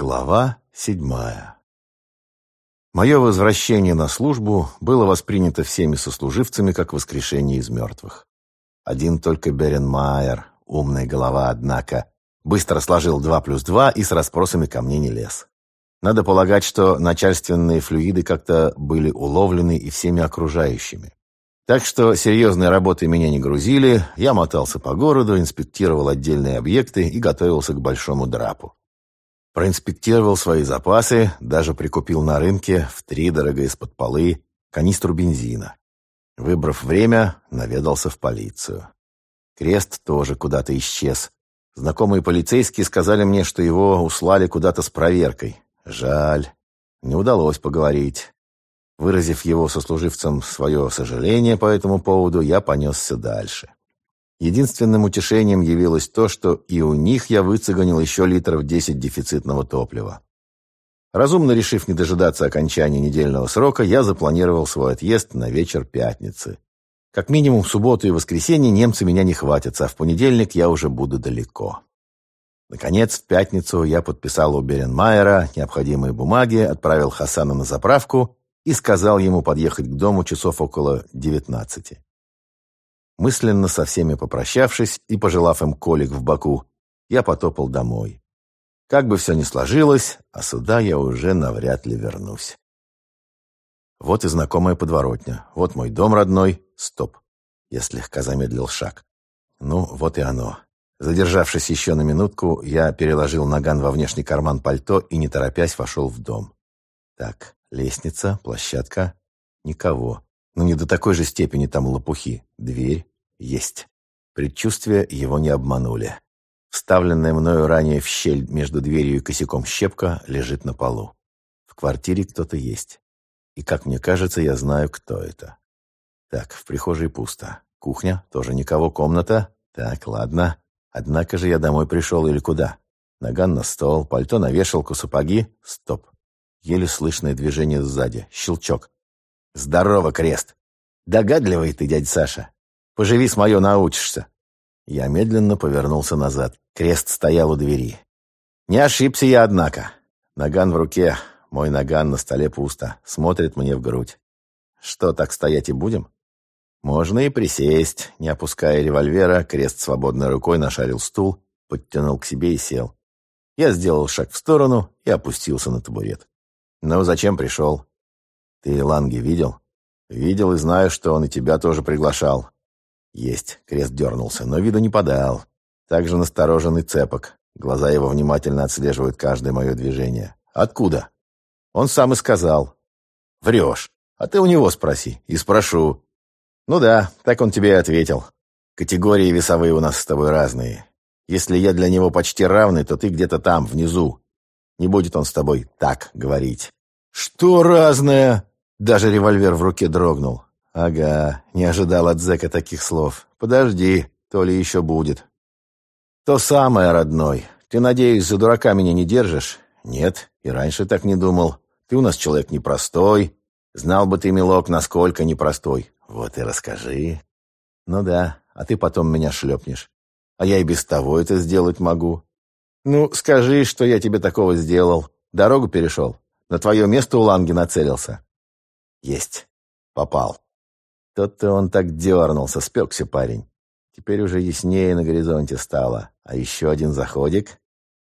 Глава седьмая Мое возвращение на службу было воспринято всеми сослуживцами как воскрешение из мертвых. Один только Беренмайер, умная голова, однако, быстро сложил два плюс два и с расспросами ко мне не лез. Надо полагать, что начальственные флюиды как-то были уловлены и всеми окружающими. Так что серьезной работы меня не грузили, я мотался по городу, инспектировал отдельные объекты и готовился к большому драпу. Проинспектировал свои запасы, даже прикупил на рынке в три дорого из-под полы канистру бензина. Выбрав время, наведался в полицию. Крест тоже куда-то исчез. Знакомые полицейские сказали мне, что его услали куда-то с проверкой. Жаль, не удалось поговорить. Выразив его сослуживцам свое сожаление по этому поводу, я понесся дальше. Единственным утешением явилось то, что и у них я выцеганил еще литров 10 дефицитного топлива. Разумно решив не дожидаться окончания недельного срока, я запланировал свой отъезд на вечер пятницы. Как минимум в субботу и воскресенье немцы меня не хватятся, а в понедельник я уже буду далеко. Наконец, в пятницу я подписал у Беренмайера необходимые бумаги, отправил Хасана на заправку и сказал ему подъехать к дому часов около девятнадцати. Мысленно со всеми попрощавшись и пожелав им колик в боку, я потопал домой. Как бы все ни сложилось, а сюда я уже навряд ли вернусь. Вот и знакомая подворотня. Вот мой дом родной. Стоп. Я слегка замедлил шаг. Ну, вот и оно. Задержавшись еще на минутку, я переложил наган во внешний карман пальто и, не торопясь, вошел в дом. Так, лестница, площадка. Никого. Но не до такой же степени там лопухи. Дверь есть. Предчувствия его не обманули. Вставленная мною ранее в щель между дверью и косяком щепка лежит на полу. В квартире кто-то есть. И, как мне кажется, я знаю, кто это. Так, в прихожей пусто. Кухня, тоже никого, комната. Так, ладно. Однако же я домой пришел или куда? Наган на стол, пальто на вешалку, сапоги. Стоп. Еле слышное движение сзади. Щелчок. «Здорово, Крест!» «Догадливый ты, дядя Саша. Поживи с мое, научишься». Я медленно повернулся назад. Крест стоял у двери. Не ошибся я, однако. Наган в руке, мой наган на столе пусто. Смотрит мне в грудь. Что, так стоять и будем? Можно и присесть. Не опуская револьвера, крест свободной рукой нашарил стул, подтянул к себе и сел. Я сделал шаг в сторону и опустился на табурет. «Ну, зачем пришел?» Ты Ланги видел? Видел и знаю, что он и тебя тоже приглашал. Есть, крест дернулся, но виду не подал. Также настороженный цепок. Глаза его внимательно отслеживают каждое мое движение. Откуда? Он сам и сказал. Врешь. А ты у него спроси. И спрошу. Ну да, так он тебе и ответил. Категории весовые у нас с тобой разные. Если я для него почти равный, то ты где-то там, внизу. Не будет он с тобой так говорить. Что разное? Даже револьвер в руке дрогнул. Ага, не ожидал от зэка таких слов. Подожди, то ли еще будет. То самое, родной. Ты, надеюсь, за дурака меня не держишь? Нет, и раньше так не думал. Ты у нас человек непростой. Знал бы ты, милок, насколько непростой. Вот и расскажи. Ну да, а ты потом меня шлепнешь. А я и без того это сделать могу. Ну, скажи, что я тебе такого сделал. Дорогу перешел. На твое место у Ланги нацелился. Есть. Попал. Тот-то он так дернулся, спекся парень. Теперь уже яснее на горизонте стало. А еще один заходик.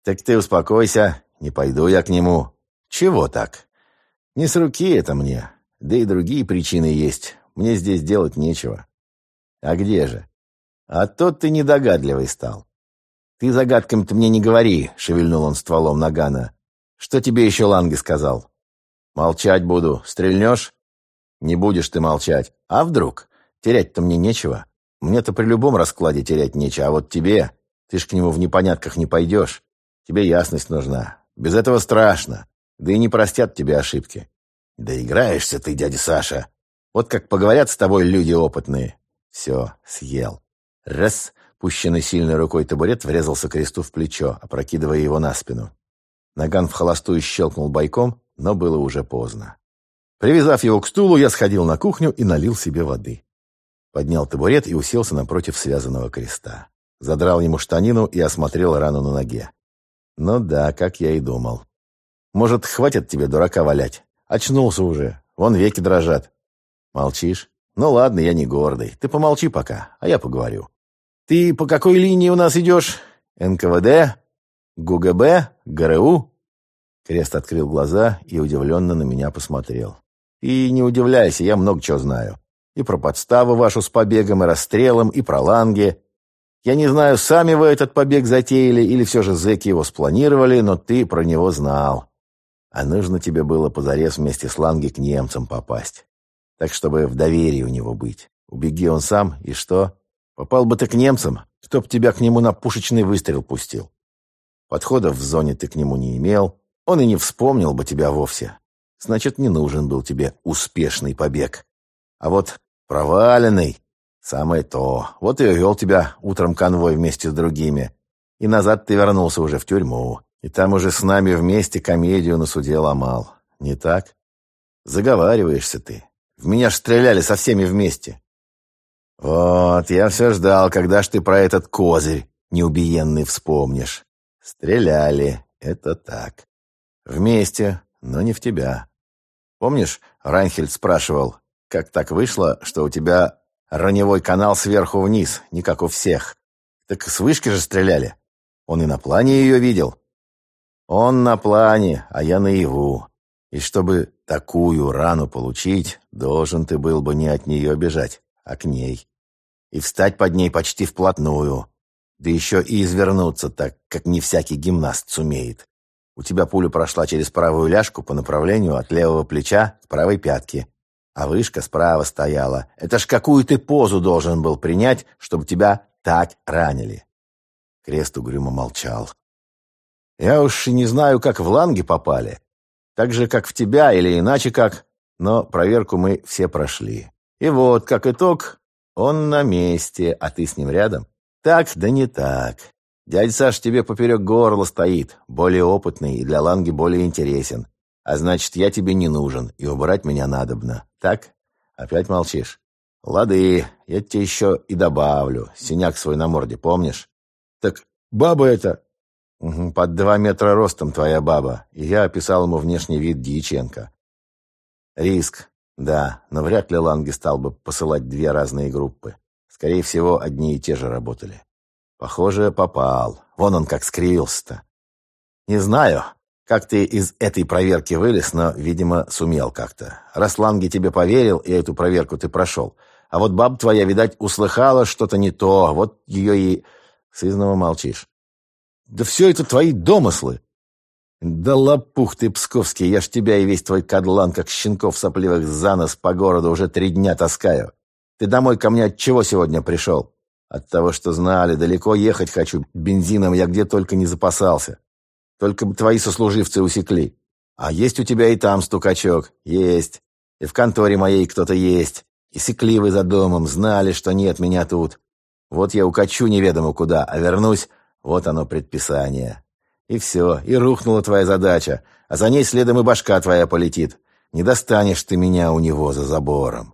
Так ты успокойся, не пойду я к нему. Чего так? Не с руки это мне. Да и другие причины есть. Мне здесь делать нечего. А где же? А тот ты недогадливый стал. Ты загадками-то мне не говори, шевельнул он стволом нагана. Что тебе еще Ланги сказал? Молчать буду. Стрельнешь? Не будешь ты молчать. А вдруг? Терять-то мне нечего. Мне-то при любом раскладе терять нечего, а вот тебе... Ты ж к нему в непонятках не пойдешь. Тебе ясность нужна. Без этого страшно. Да и не простят тебе ошибки. Да играешься ты, дядя Саша. Вот как поговорят с тобой люди опытные. Все, съел. Раз, пущенный сильной рукой табурет врезался кресту в плечо, опрокидывая его на спину. Наган в холостую щелкнул бойком, но было уже поздно. Привязав его к стулу, я сходил на кухню и налил себе воды. Поднял табурет и уселся напротив связанного креста. Задрал ему штанину и осмотрел рану на ноге. Ну да, как я и думал. Может, хватит тебе дурака валять? Очнулся уже. Вон веки дрожат. Молчишь? Ну ладно, я не гордый. Ты помолчи пока, а я поговорю. Ты по какой линии у нас идешь? НКВД? ГУГБ? ГРУ? Крест открыл глаза и удивленно на меня посмотрел. И не удивляйся, я много чего знаю. И про подставу вашу с побегом и расстрелом, и про ланги. Я не знаю, сами вы этот побег затеяли или все же зэки его спланировали, но ты про него знал. А нужно тебе было позарез вместе с ланги к немцам попасть. Так, чтобы в доверии у него быть. Убеги он сам, и что? Попал бы ты к немцам, кто б тебя к нему на пушечный выстрел пустил. Подходов в зоне ты к нему не имел, он и не вспомнил бы тебя вовсе. Значит, не нужен был тебе успешный побег. А вот проваленный — самое то. Вот и увел тебя утром конвой вместе с другими. И назад ты вернулся уже в тюрьму. И там уже с нами вместе комедию на суде ломал. Не так? Заговариваешься ты. В меня ж стреляли со всеми вместе. Вот, я все ждал, когда ж ты про этот козырь неубиенный вспомнишь. Стреляли, это так. Вместе, но не в тебя. Помнишь, Райнхельд спрашивал, как так вышло, что у тебя раневой канал сверху вниз, не как у всех? Так с вышки же стреляли. Он и на плане ее видел. Он на плане, а я наяву. И чтобы такую рану получить, должен ты был бы не от нее бежать, а к ней. И встать под ней почти вплотную. Да еще и извернуться так, как не всякий гимнаст сумеет. У тебя пуля прошла через правую ляжку по направлению от левого плеча к правой пятке. А вышка справа стояла. Это ж какую ты позу должен был принять, чтобы тебя так ранили?» Крест угрюмо молчал. «Я уж и не знаю, как в ланги попали. Так же, как в тебя или иначе как. Но проверку мы все прошли. И вот, как итог, он на месте, а ты с ним рядом. Так, да не так. Дядя Саш тебе поперек горла стоит, более опытный и для Ланги более интересен. А значит, я тебе не нужен, и убрать меня надобно. Так? Опять молчишь? Лады, я тебе еще и добавлю. Синяк свой на морде, помнишь? Так баба это... Под два метра ростом твоя баба. И я описал ему внешний вид Дьяченко. Риск. Да, но вряд ли Ланги стал бы посылать две разные группы. Скорее всего, одни и те же работали. Похоже, попал. Вон он как скривился-то. Не знаю, как ты из этой проверки вылез, но, видимо, сумел как-то. Раз Ланги тебе поверил, и эту проверку ты прошел. А вот баб твоя, видать, услыхала что-то не то, вот ее и... Сызнова молчишь. Да все это твои домыслы. Да лопух ты, псковский, я ж тебя и весь твой кадлан, как щенков сопливых за нос по городу уже три дня таскаю. Ты домой ко мне от чего сегодня пришел? От того, что знали, далеко ехать хочу, бензином я где только не запасался. Только бы твои сослуживцы усекли. А есть у тебя и там стукачок? Есть. И в конторе моей кто-то есть. И секли за домом, знали, что нет меня тут. Вот я укачу неведомо куда, а вернусь, вот оно предписание. И все, и рухнула твоя задача, а за ней следом и башка твоя полетит. Не достанешь ты меня у него за забором.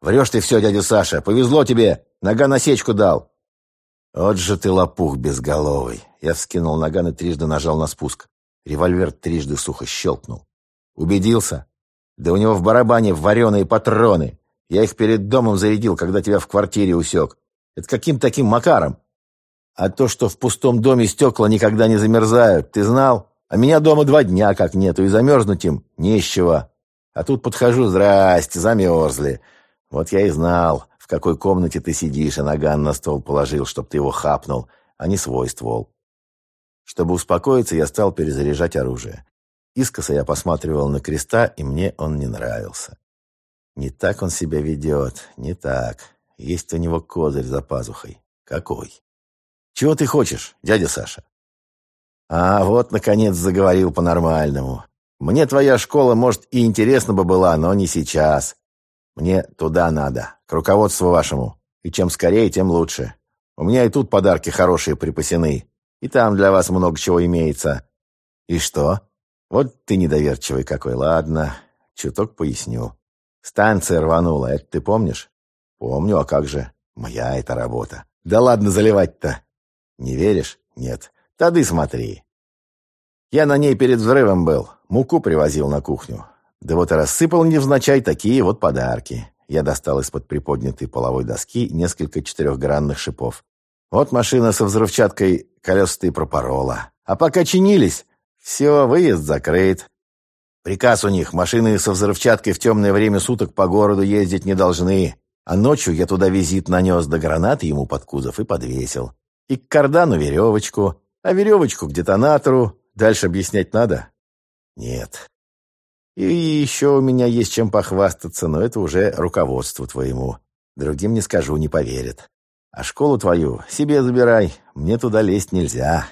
Врешь ты все, дядя Саша, повезло тебе, нога насечку дал. Вот же ты лопух безголовый. Я вскинул наган и трижды нажал на спуск. Револьвер трижды сухо щелкнул. Убедился? Да у него в барабане вареные патроны. Я их перед домом зарядил, когда тебя в квартире усек. Это каким таким макаром? А то, что в пустом доме стекла никогда не замерзают, ты знал? А меня дома два дня как нету, и замерзнуть им не с чего. А тут подхожу, здрасте, замерзли. Вот я и знал, в какой комнате ты сидишь, и наган на стол положил, чтоб ты его хапнул, а не свой ствол. Чтобы успокоиться, я стал перезаряжать оружие. Искоса я посматривал на креста, и мне он не нравился. Не так он себя ведет, не так. Есть у него козырь за пазухой. Какой? Чего ты хочешь, дядя Саша? А вот, наконец, заговорил по-нормальному. Мне твоя школа, может, и интересна бы была, но не сейчас. Мне туда надо, к руководству вашему. И чем скорее, тем лучше. У меня и тут подарки хорошие припасены. И там для вас много чего имеется. И что? Вот ты недоверчивый какой. Ладно, чуток поясню. Станция рванула, это ты помнишь? Помню, а как же? Моя это работа. Да ладно заливать-то. Не веришь? Нет. Тады смотри. Я на ней перед взрывом был. Муку привозил на кухню. Да вот и рассыпал невзначай такие вот подарки. Я достал из-под приподнятой половой доски несколько четырехгранных шипов. Вот машина со взрывчаткой колеса ты пропорола. А пока чинились, все, выезд закрыт. Приказ у них, машины со взрывчаткой в темное время суток по городу ездить не должны. А ночью я туда визит нанес до гранаты ему под кузов и подвесил. И к кардану веревочку, а веревочку к детонатору. Дальше объяснять надо? Нет. И еще у меня есть чем похвастаться, но это уже руководству твоему. Другим не скажу, не поверят. А школу твою себе забирай, мне туда лезть нельзя.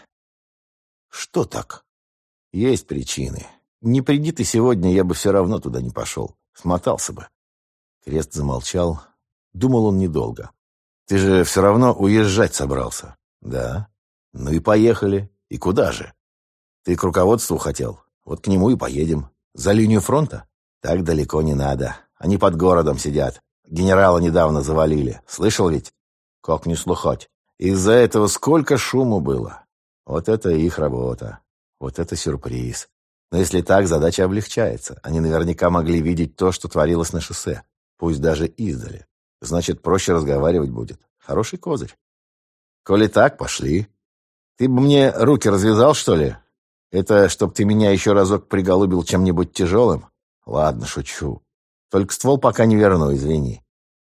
Что так? Есть причины. Не приди ты сегодня, я бы все равно туда не пошел. Смотался бы. Крест замолчал. Думал он недолго. Ты же все равно уезжать собрался. Да. Ну и поехали. И куда же? Ты к руководству хотел? Вот к нему и поедем. За линию фронта? Так далеко не надо. Они под городом сидят. Генерала недавно завалили. Слышал ведь? Как не слухать. Из-за этого сколько шуму было. Вот это их работа. Вот это сюрприз. Но если так, задача облегчается. Они наверняка могли видеть то, что творилось на шоссе. Пусть даже издали. Значит, проще разговаривать будет. Хороший козырь. Коли так, пошли. Ты бы мне руки развязал, что ли? Это чтоб ты меня еще разок приголубил чем-нибудь тяжелым? Ладно, шучу. Только ствол пока не верну, извини.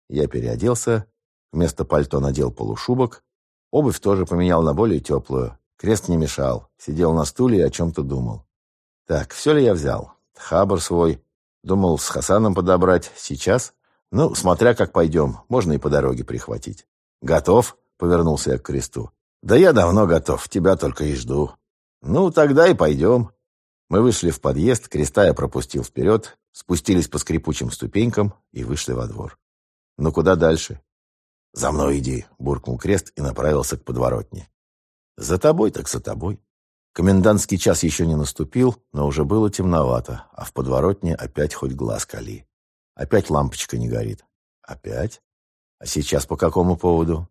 Я переоделся, вместо пальто надел полушубок, обувь тоже поменял на более теплую. Крест не мешал, сидел на стуле и о чем-то думал. Так, все ли я взял? Хабар свой. Думал с Хасаном подобрать. Сейчас? Ну, смотря как пойдем, можно и по дороге прихватить. Готов? Повернулся я к кресту. Да я давно готов, тебя только и жду. Ну, тогда и пойдем. Мы вышли в подъезд, креста я пропустил вперед, спустились по скрипучим ступенькам и вышли во двор. Ну, куда дальше? «За мной иди», — буркнул крест и направился к подворотне. «За тобой так за тобой». Комендантский час еще не наступил, но уже было темновато, а в подворотне опять хоть глаз кали. Опять лампочка не горит. Опять? А сейчас по какому поводу?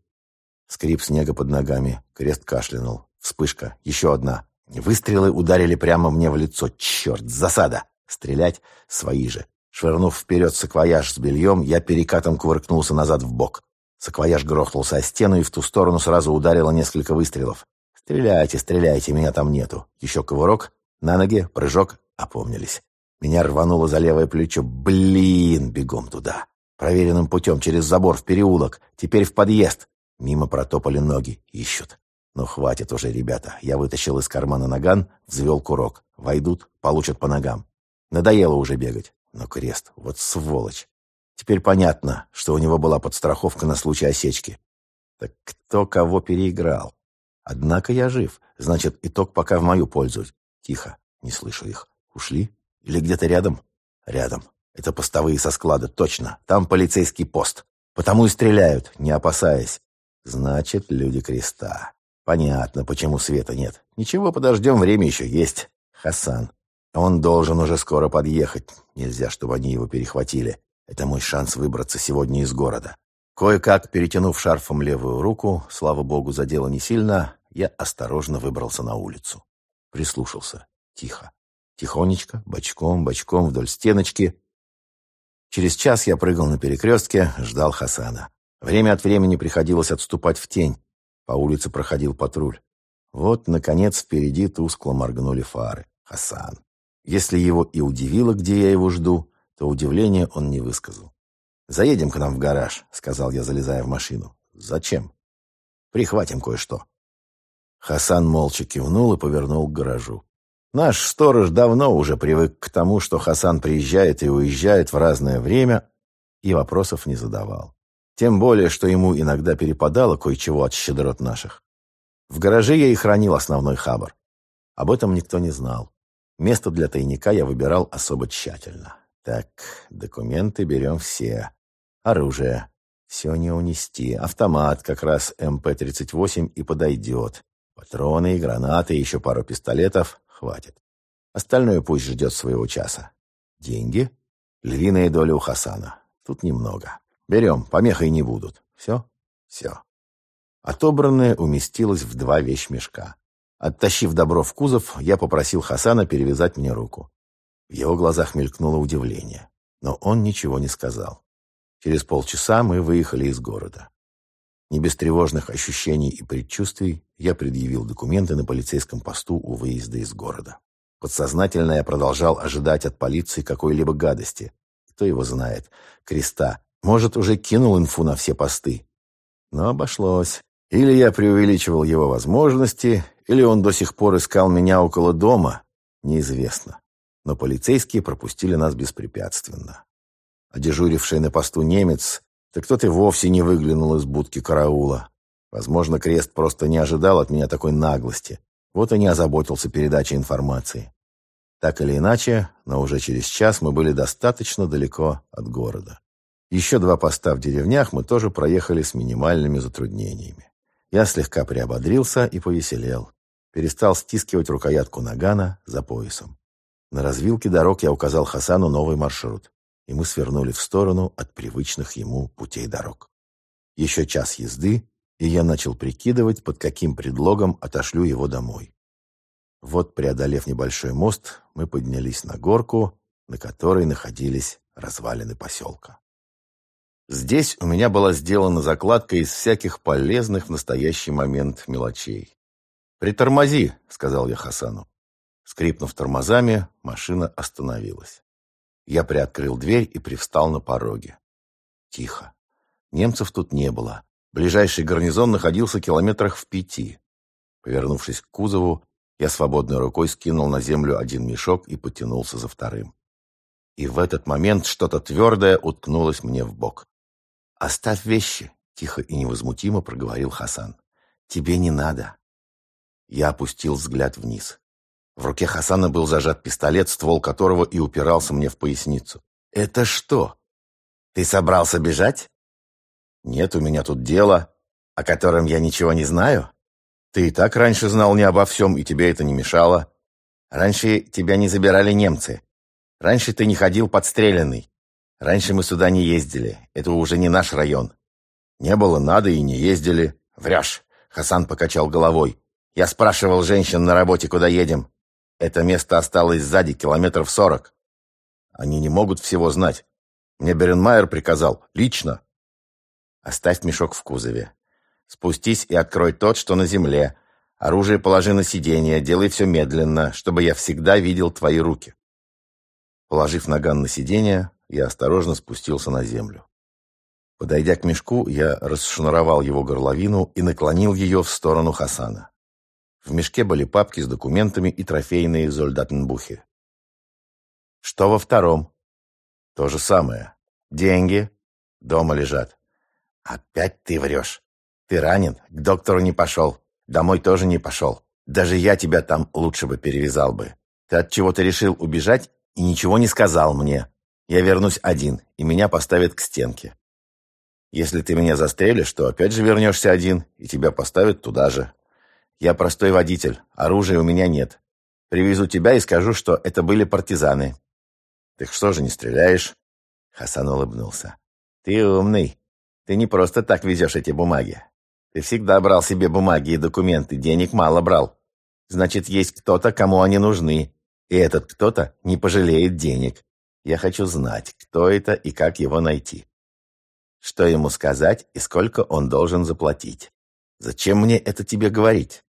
Скрип снега под ногами. Крест кашлянул. Вспышка. Еще одна. Выстрелы ударили прямо мне в лицо. Черт, засада! Стрелять? Свои же. Швырнув вперед саквояж с бельем, я перекатом кувыркнулся назад в бок. Саквояж грохнулся о стену, и в ту сторону сразу ударило несколько выстрелов. «Стреляйте, стреляйте, меня там нету». Еще кувырок, на ноге, прыжок, опомнились. Меня рвануло за левое плечо. Блин, бегом туда. Проверенным путем, через забор, в переулок. Теперь в подъезд. Мимо протопали ноги. Ищут. Ну, хватит уже, ребята. Я вытащил из кармана наган, взвел курок. Войдут, получат по ногам. Надоело уже бегать. Но крест, вот сволочь. Теперь понятно, что у него была подстраховка на случай осечки. Так кто кого переиграл? Однако я жив. Значит, итог пока в мою пользу. Тихо. Не слышу их. Ушли? Или где-то рядом? Рядом. Это постовые со склада, точно. Там полицейский пост. Потому и стреляют, не опасаясь. Значит, люди креста. Понятно, почему света нет. Ничего, подождем, время еще есть. Хасан. Он должен уже скоро подъехать. Нельзя, чтобы они его перехватили. Это мой шанс выбраться сегодня из города. Кое-как, перетянув шарфом левую руку, слава богу, задело не сильно, я осторожно выбрался на улицу. Прислушался. Тихо. Тихонечко, бочком, бочком вдоль стеночки. Через час я прыгал на перекрестке, ждал Хасана. Время от времени приходилось отступать в тень. По улице проходил патруль. Вот, наконец, впереди тускло моргнули фары. Хасан. Если его и удивило, где я его жду, то удивления он не высказал. «Заедем к нам в гараж», — сказал я, залезая в машину. «Зачем?» «Прихватим кое-что». Хасан молча кивнул и повернул к гаражу. Наш сторож давно уже привык к тому, что Хасан приезжает и уезжает в разное время, и вопросов не задавал. Тем более, что ему иногда перепадало кое-чего от щедрот наших. В гараже я и хранил основной хабар. Об этом никто не знал. Место для тайника я выбирал особо тщательно. Так, документы берем все. Оружие. Все не унести. Автомат как раз МП-38 и подойдет. Патроны, гранаты, еще пару пистолетов. Хватит. Остальное пусть ждет своего часа. Деньги? Львиная доля у Хасана. Тут немного. Берем, помехой не будут. Все? Все. Отобранное уместилось в два вещмешка. Оттащив добро в кузов, я попросил Хасана перевязать мне руку. В его глазах мелькнуло удивление, но он ничего не сказал. Через полчаса мы выехали из города. Не без тревожных ощущений и предчувствий я предъявил документы на полицейском посту у выезда из города. Подсознательно я продолжал ожидать от полиции какой-либо гадости. Кто его знает? Креста. Может, уже кинул инфу на все посты. Но обошлось. Или я преувеличивал его возможности, или он до сих пор искал меня около дома. Неизвестно. Но полицейские пропустили нас беспрепятственно. А дежуривший на посту немец, так тот и вовсе не выглянул из будки караула. Возможно, Крест просто не ожидал от меня такой наглости. Вот и не озаботился передачей информации. Так или иначе, но уже через час мы были достаточно далеко от города. Еще два поста в деревнях мы тоже проехали с минимальными затруднениями. Я слегка приободрился и повеселел. Перестал стискивать рукоятку нагана за поясом. На развилке дорог я указал Хасану новый маршрут, и мы свернули в сторону от привычных ему путей дорог. Еще час езды, и я начал прикидывать, под каким предлогом отошлю его домой. Вот, преодолев небольшой мост, мы поднялись на горку, на которой находились развалины поселка. Здесь у меня была сделана закладка из всяких полезных в настоящий момент мелочей. «Притормози», — сказал я Хасану. Скрипнув тормозами, машина остановилась. Я приоткрыл дверь и привстал на пороге. Тихо. Немцев тут не было. Ближайший гарнизон находился километрах в пяти. Повернувшись к кузову, я свободной рукой скинул на землю один мешок и потянулся за вторым. И в этот момент что-то твердое уткнулось мне в бок. «Оставь вещи», — тихо и невозмутимо проговорил Хасан. «Тебе не надо». Я опустил взгляд вниз. В руке Хасана был зажат пистолет, ствол которого и упирался мне в поясницу. «Это что? Ты собрался бежать?» «Нет, у меня тут дело, о котором я ничего не знаю. Ты и так раньше знал не обо всем, и тебе это не мешало. Раньше тебя не забирали немцы. Раньше ты не ходил подстреленный. Раньше мы сюда не ездили. Это уже не наш район. Не было надо и не ездили. Врешь. Хасан покачал головой. Я спрашивал женщин на работе, куда едем. Это место осталось сзади километров сорок. Они не могут всего знать. Мне Беренмайер приказал. Лично. Оставь мешок в кузове. Спустись и открой тот, что на земле. Оружие положи на сиденье. Делай все медленно, чтобы я всегда видел твои руки. Положив наган на сиденье, я осторожно спустился на землю. Подойдя к мешку, я расшнуровал его горловину и наклонил ее в сторону Хасана. В мешке были папки с документами и трофейные зольдатенбухи. Что во втором? То же самое. Деньги дома лежат. Опять ты врешь. Ты ранен, к доктору не пошел. Домой тоже не пошел. Даже я тебя там лучше бы перевязал бы. Ты от чего-то решил убежать и ничего не сказал мне. Я вернусь один, и меня поставят к стенке. Если ты меня застрелишь, то опять же вернешься один, и тебя поставят туда же. Я простой водитель, оружия у меня нет. Привезу тебя и скажу, что это были партизаны. Так что же не стреляешь? Хасан улыбнулся. Ты умный. Ты не просто так везешь эти бумаги. Ты всегда брал себе бумаги и документы, денег мало брал. Значит, есть кто-то, кому они нужны, и этот кто-то не пожалеет денег. Я хочу знать, кто это и как его найти. Что ему сказать и сколько он должен заплатить. Зачем мне это тебе говорить?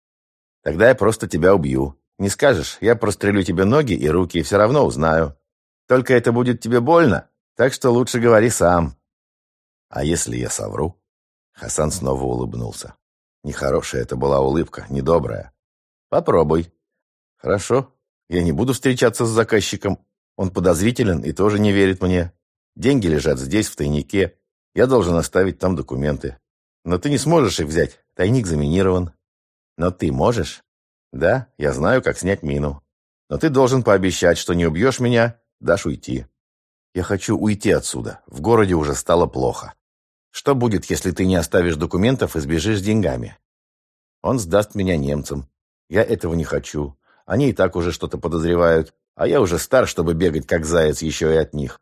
Тогда я просто тебя убью. Не скажешь, я прострелю тебе ноги и руки и все равно узнаю. Только это будет тебе больно, так что лучше говори сам. А если я совру? Хасан снова улыбнулся. Нехорошая это была улыбка, недобрая. Попробуй. Хорошо, я не буду встречаться с заказчиком, он подозрителен и тоже не верит мне. Деньги лежат здесь, в тайнике. Я должен оставить там документы. Но ты не сможешь их взять. Тайник заминирован. Но ты можешь? Да, я знаю, как снять мину. Но ты должен пообещать, что не убьешь меня, дашь уйти. Я хочу уйти отсюда. В городе уже стало плохо. Что будет, если ты не оставишь документов и сбежишь деньгами? Он сдаст меня немцам. Я этого не хочу. Они и так уже что-то подозревают. А я уже стар, чтобы бегать как заяц еще и от них.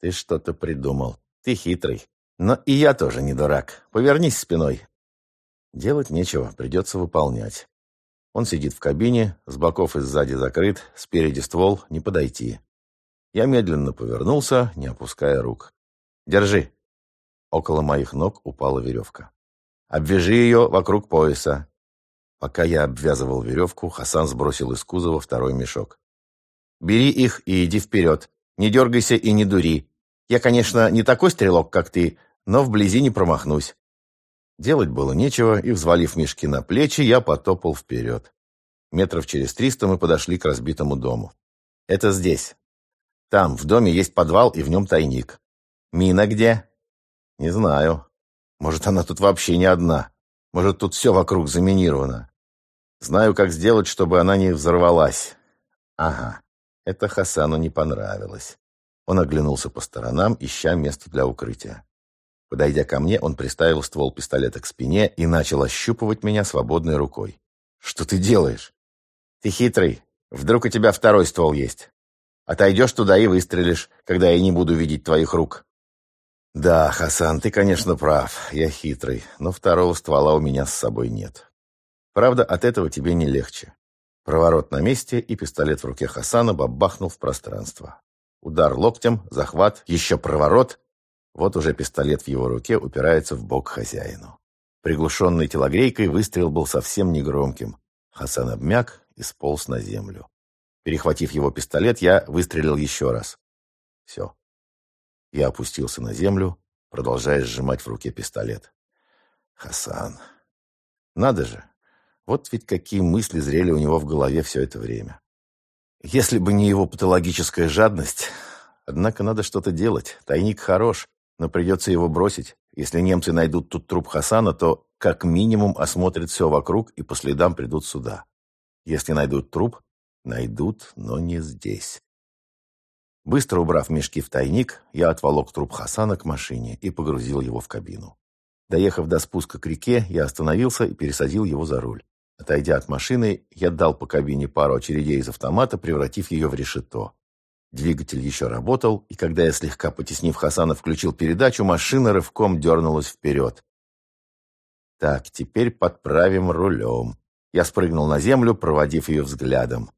Ты что-то придумал. Ты хитрый. Но и я тоже не дурак. Повернись спиной. Делать нечего, придется выполнять. Он сидит в кабине, с боков и сзади закрыт, спереди ствол, не подойти. Я медленно повернулся, не опуская рук. «Держи!» Около моих ног упала веревка. «Обвяжи ее вокруг пояса!» Пока я обвязывал веревку, Хасан сбросил из кузова второй мешок. «Бери их и иди вперед. Не дергайся и не дури. Я, конечно, не такой стрелок, как ты, но вблизи не промахнусь». Делать было нечего, и, взвалив мешки на плечи, я потопал вперед. Метров через триста мы подошли к разбитому дому. «Это здесь. Там, в доме, есть подвал, и в нем тайник. Мина где?» «Не знаю. Может, она тут вообще не одна. Может, тут все вокруг заминировано. Знаю, как сделать, чтобы она не взорвалась. Ага, это Хасану не понравилось. Он оглянулся по сторонам, ища место для укрытия. Подойдя ко мне, он приставил ствол пистолета к спине и начал ощупывать меня свободной рукой. «Что ты делаешь?» «Ты хитрый. Вдруг у тебя второй ствол есть. Отойдешь туда и выстрелишь, когда я не буду видеть твоих рук». «Да, Хасан, ты, конечно, прав. Я хитрый, но второго ствола у меня с собой нет. Правда, от этого тебе не легче. Проворот на месте, и пистолет в руке Хасана бабахнул в пространство. Удар локтем, захват, еще проворот. Вот уже пистолет в его руке упирается в бок хозяину. Приглушенный телогрейкой выстрел был совсем негромким. Хасан обмяк и сполз на землю. Перехватив его пистолет, я выстрелил еще раз. Все. Я опустился на землю, продолжая сжимать в руке пистолет. Хасан. Надо же, вот ведь какие мысли зрели у него в голове все это время. Если бы не его патологическая жадность... Однако надо что-то делать. Тайник хорош, но придется его бросить. Если немцы найдут тут труп Хасана, то как минимум осмотрят все вокруг и по следам придут сюда. Если найдут труп, найдут, но не здесь. Быстро убрав мешки в тайник, я отволок труп Хасана к машине и погрузил его в кабину. Доехав до спуска к реке, я остановился и пересадил его за руль. Отойдя от машины, я дал по кабине пару очередей из автомата, превратив ее в решето. Двигатель еще работал, и когда я, слегка потеснив Хасана, включил передачу, машина рывком дернулась вперед. Так, теперь подправим рулем. Я спрыгнул на землю, проводив ее взглядом.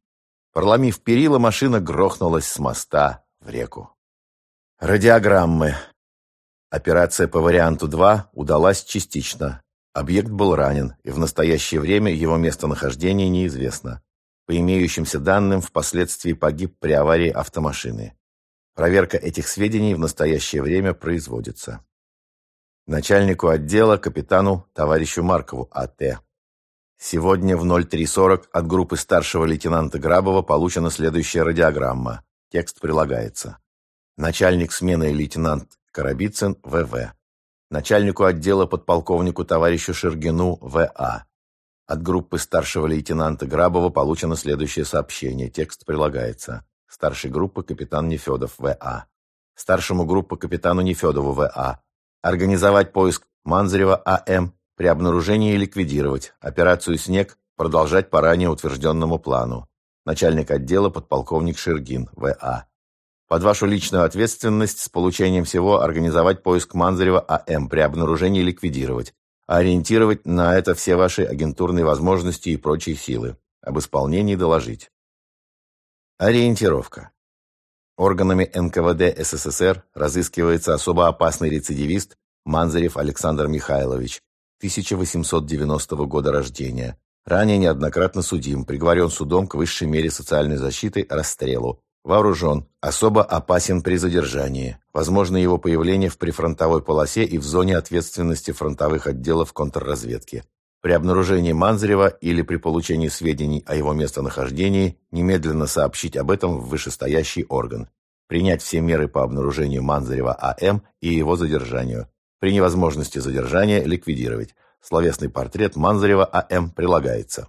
Проломив перила, машина грохнулась с моста в реку. Радиограммы. Операция по варианту 2 удалась частично. Объект был ранен, и в настоящее время его местонахождение неизвестно. По имеющимся данным, впоследствии погиб при аварии автомашины. Проверка этих сведений в настоящее время производится. Начальнику отдела, капитану, товарищу Маркову, А.Т. Сегодня в 03.40 от группы старшего лейтенанта Грабова получена следующая радиограмма. Текст прилагается. Начальник смены лейтенант Карабицын В.В начальнику отдела подполковнику товарищу Шергину В.А. От группы старшего лейтенанта Грабова получено следующее сообщение. Текст прилагается. Старшей группы капитан Нефедов В.А. Старшему группы капитану Нефедову В.А. Организовать поиск Манзарева А.М. При обнаружении ликвидировать. Операцию «Снег» продолжать по ранее утвержденному плану. Начальник отдела подполковник Шергин В.А. Под вашу личную ответственность с получением всего организовать поиск Манзарева А.М. при обнаружении ликвидировать. Ориентировать на это все ваши агентурные возможности и прочие силы. Об исполнении доложить. Ориентировка. Органами НКВД СССР разыскивается особо опасный рецидивист Манзарев Александр Михайлович, 1890 года рождения. Ранее неоднократно судим, приговорен судом к высшей мере социальной защиты расстрелу. Вооружен. Особо опасен при задержании. Возможно его появление в прифронтовой полосе и в зоне ответственности фронтовых отделов контрразведки. При обнаружении Манзарева или при получении сведений о его местонахождении немедленно сообщить об этом в вышестоящий орган. Принять все меры по обнаружению Манзарева А.М. и его задержанию. При невозможности задержания ликвидировать. Словесный портрет Манзарева А.М. прилагается.